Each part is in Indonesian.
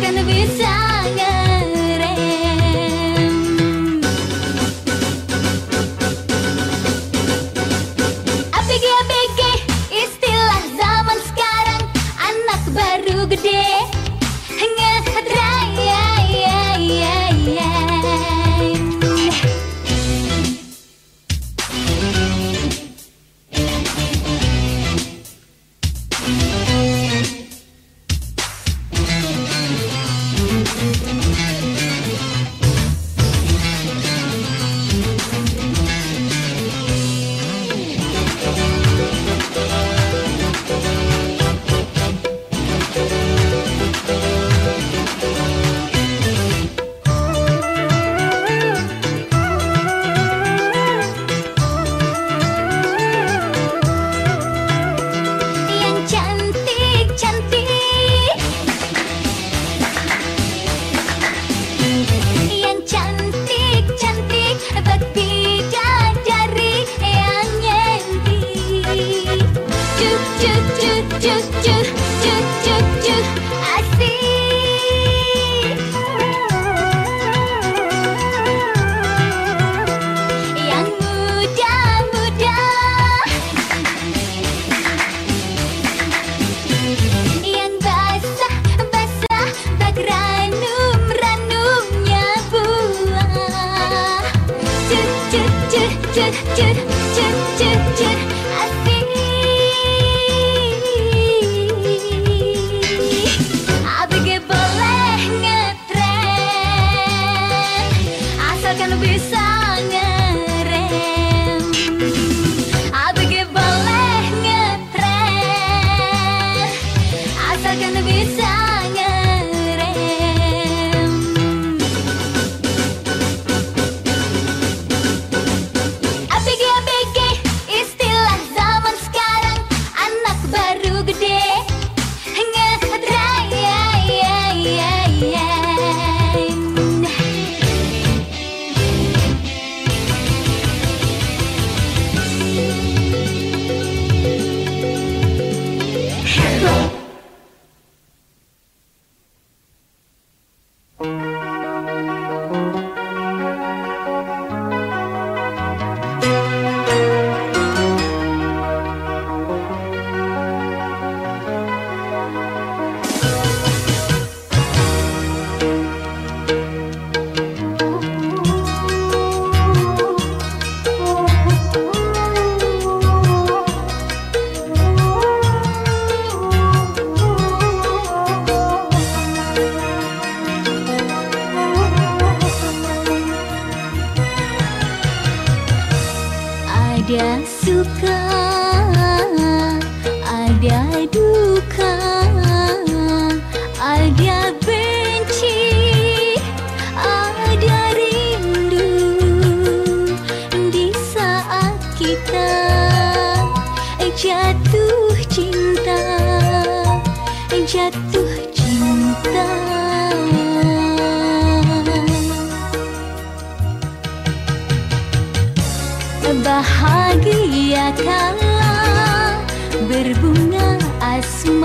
gonna be sound be sad. Jatuh cinta. Bahagia kala berbunga asmara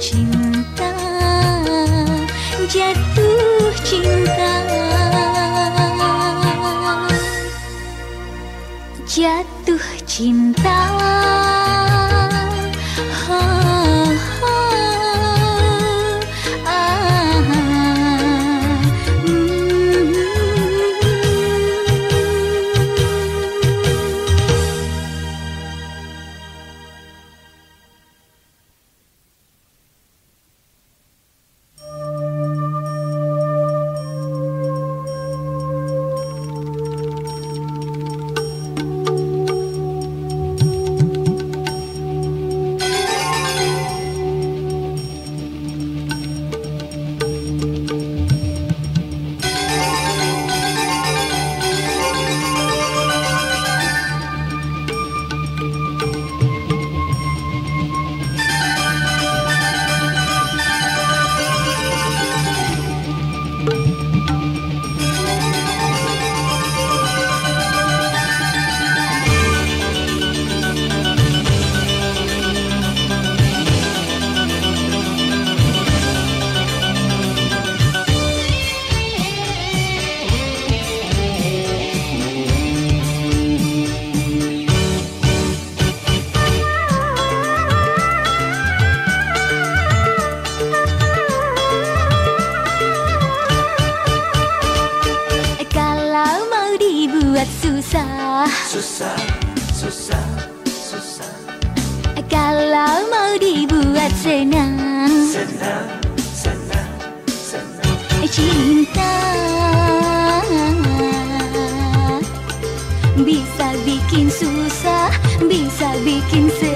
cinta jatuh cinta. Jatuh cinta. susah, susah, susah. Kalau mau dibuat senang, senang, senang, senang. Cinta bisa bikin susah, bisa bikin senang.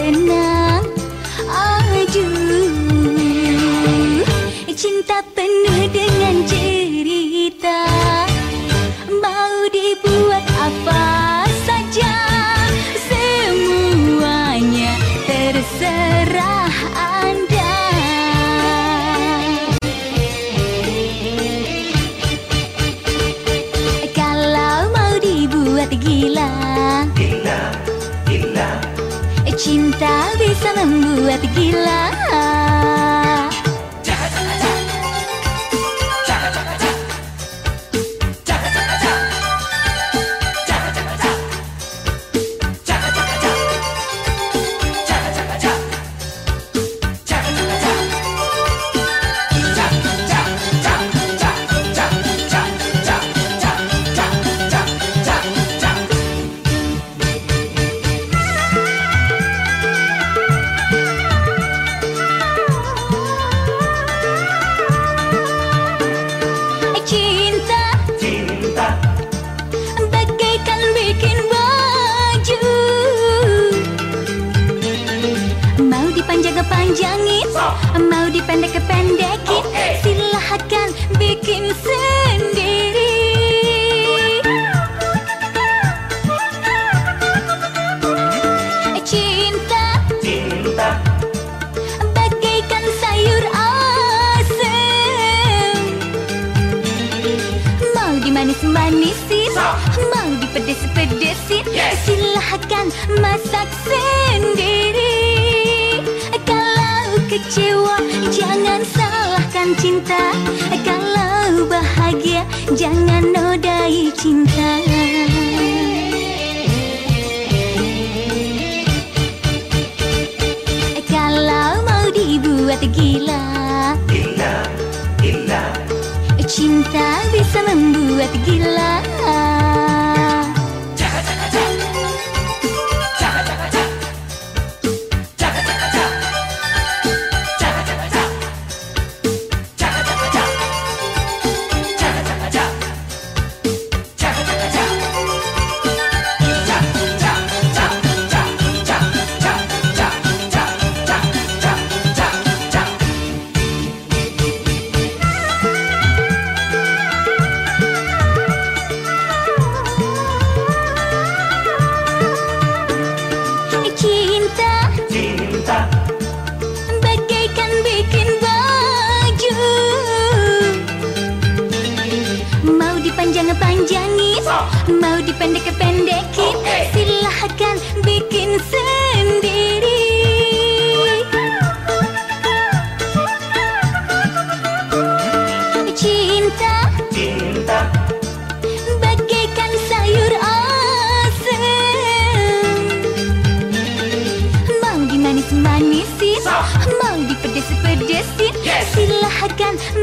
membuat gila. a modi pendek a pen kecewa. Jangan salahkan cinta. Kalau bahagia Jangan nodai cinta. Kalau mau dibuat gila. Gila, gila. Cinta bisa membuat gila.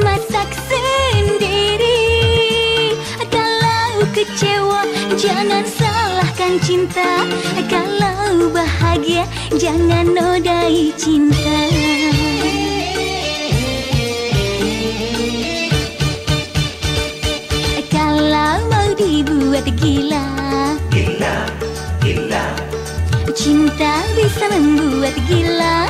masak sendiri. Kalau kecewa jangan salahkan cinta. Kalau bahagia jangan nodai cinta. Kalau mau dibuat gila. Gila, gila. Cinta bisa membuat gila.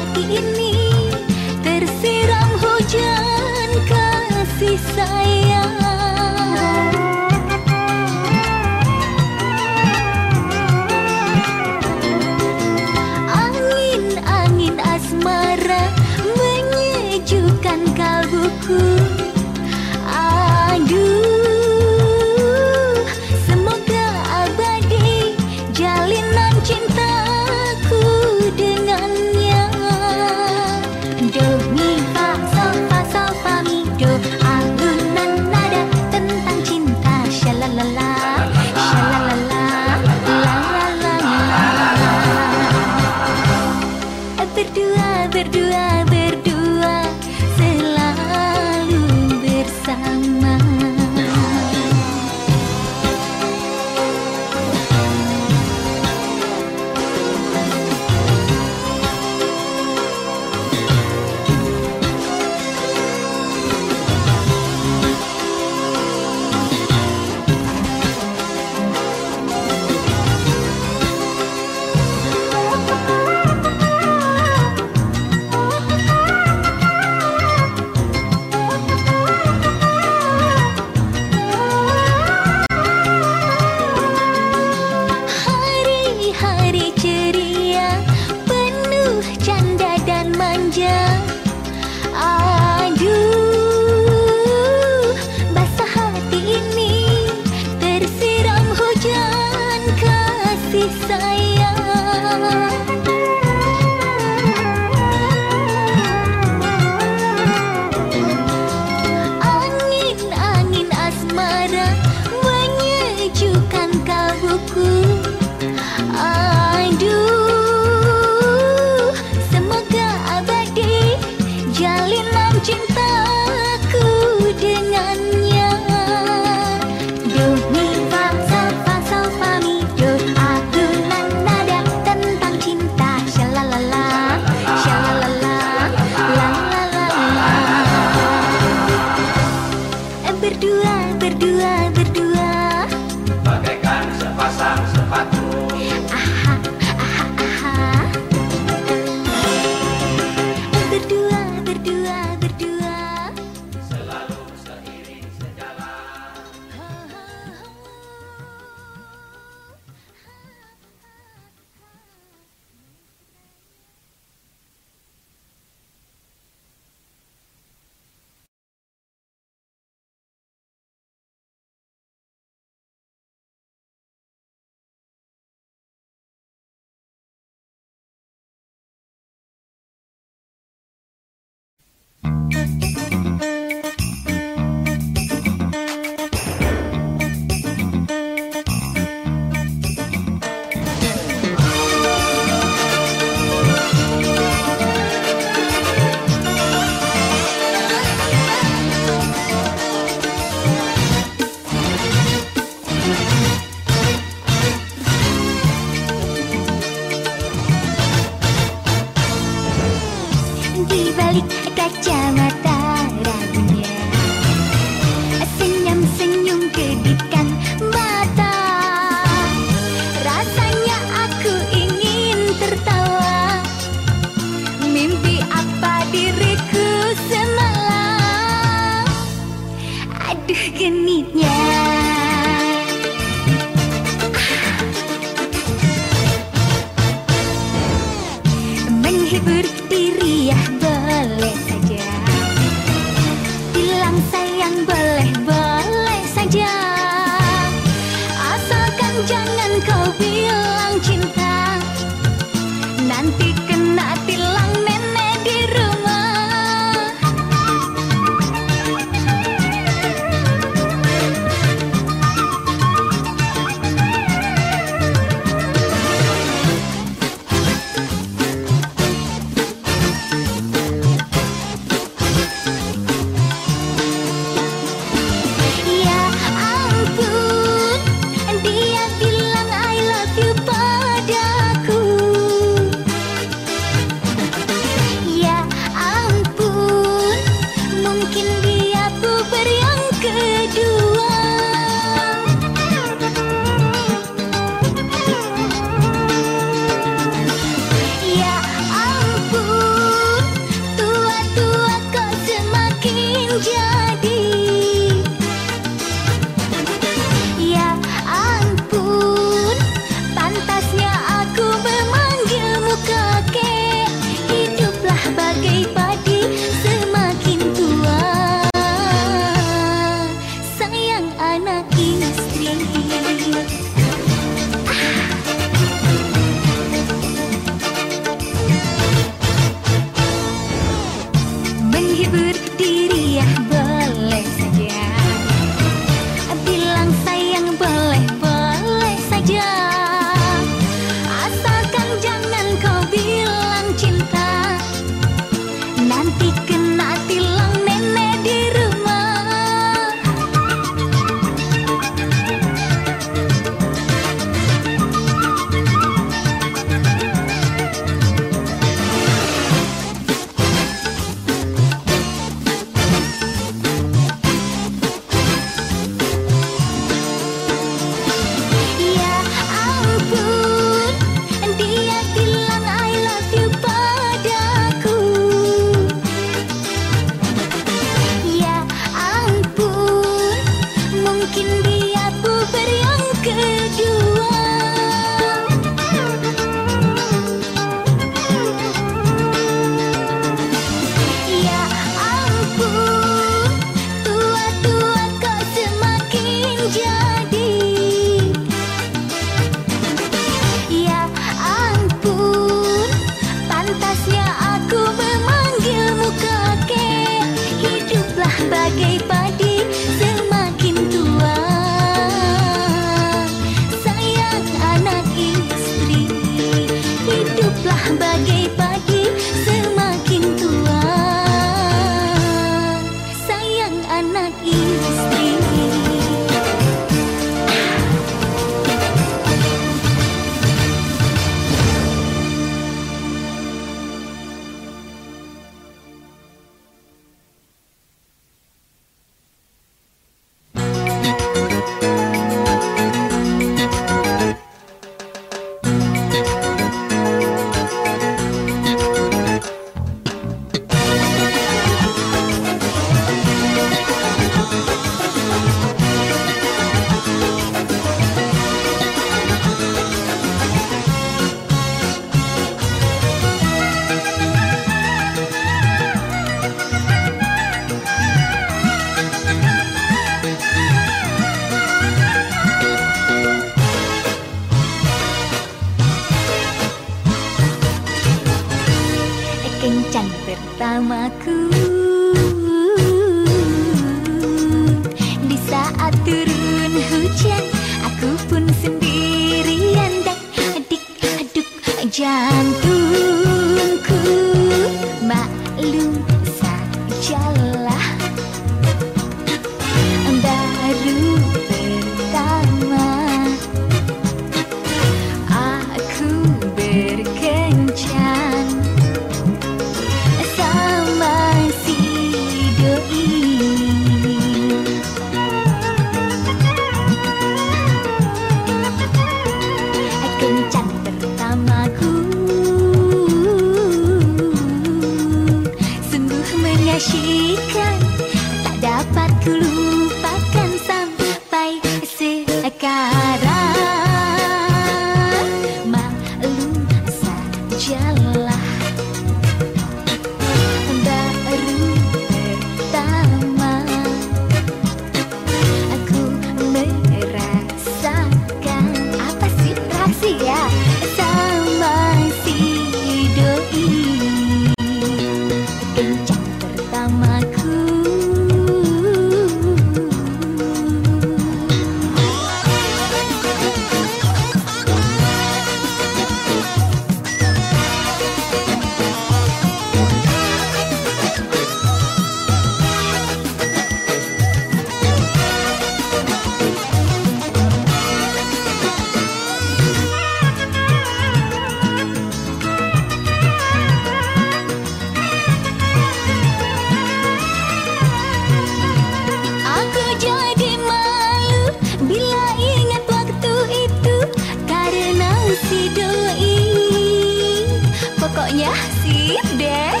semuanya sip deh.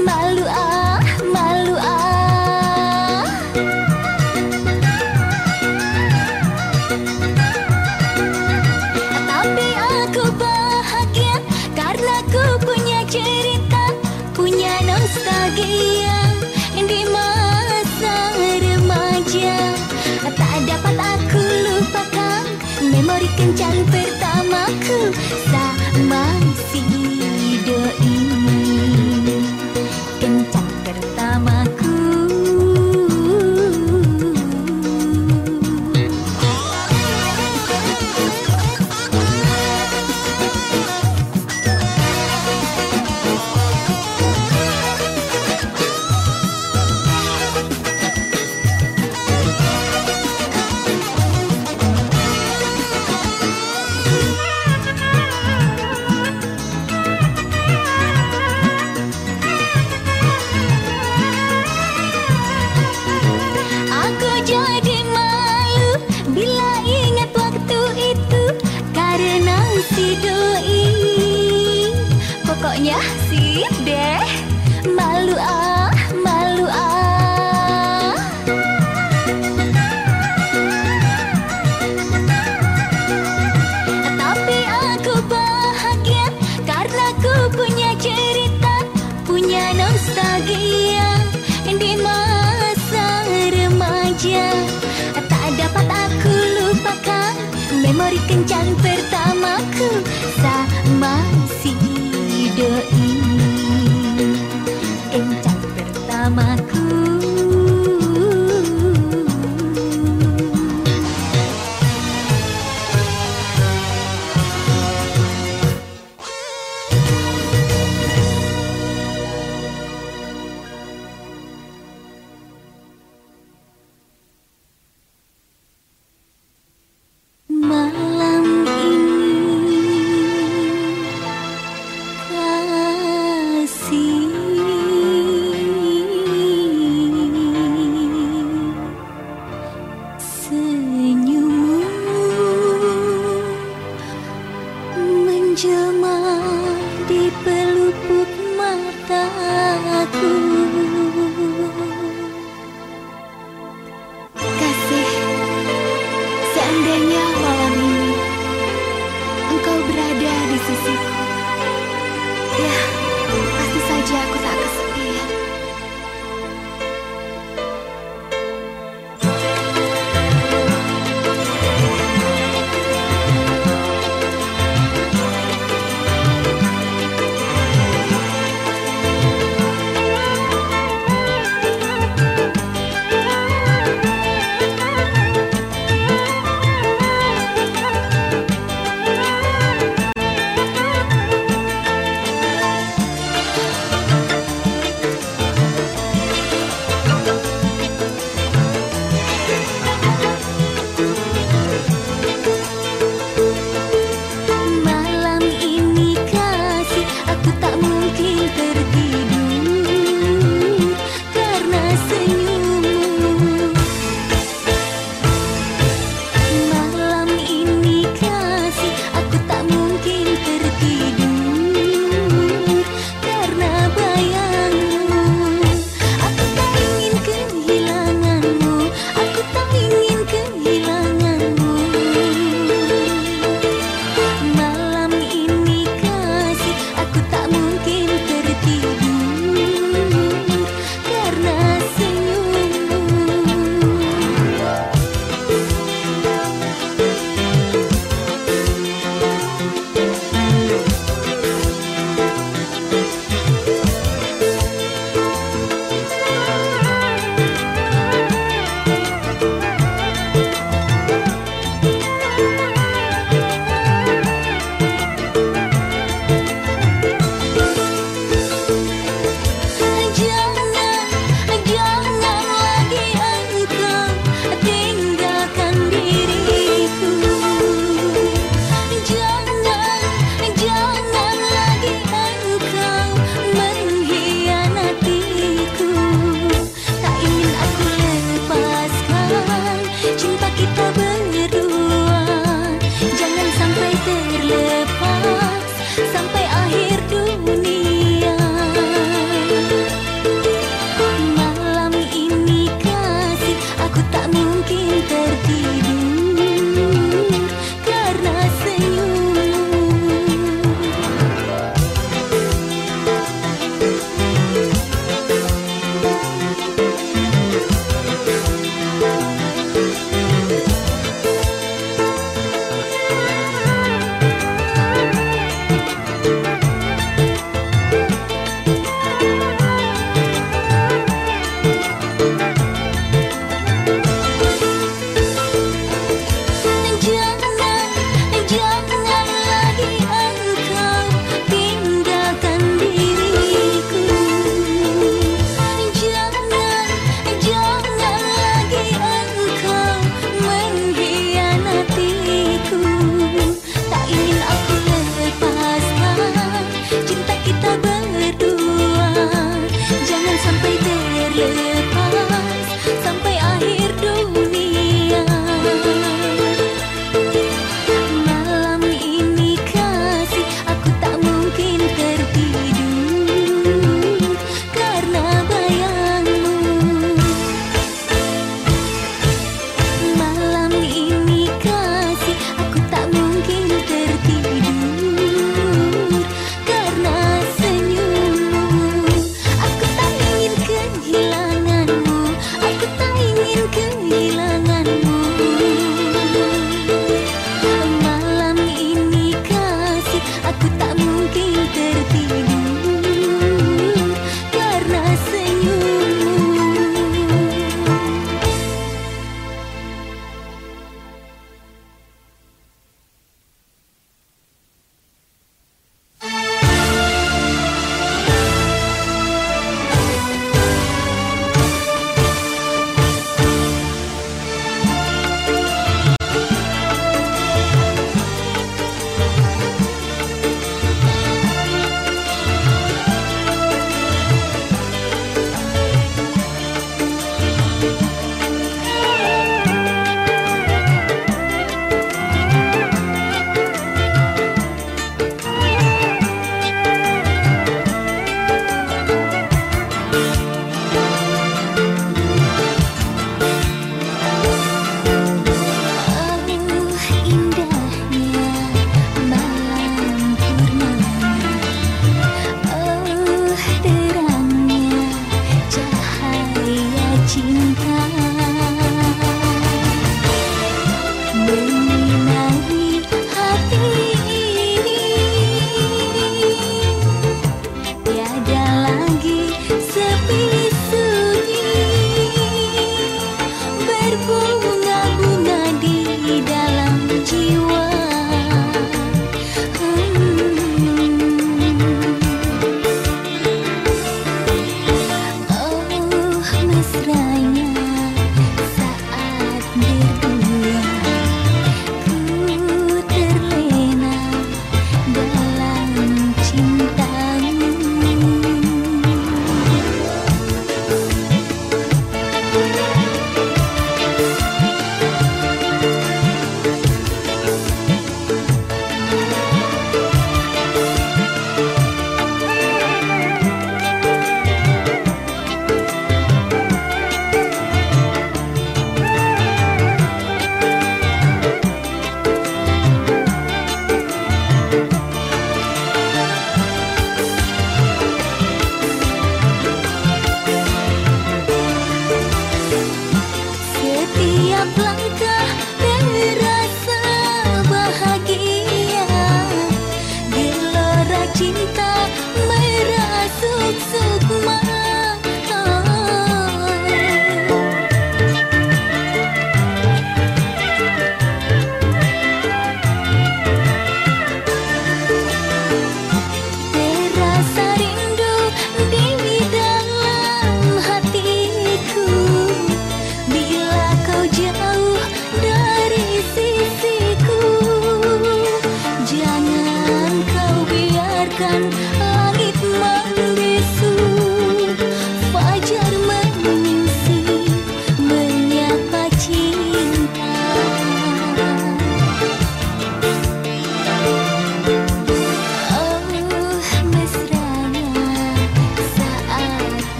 Malu ah, malu ah. Tapi aku bahagia Karena ku punya cerita Punya nostalgia Di masa remaja. Tak dapat aku lupakan Memori kencan pertamaku. pertamaku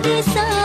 di sana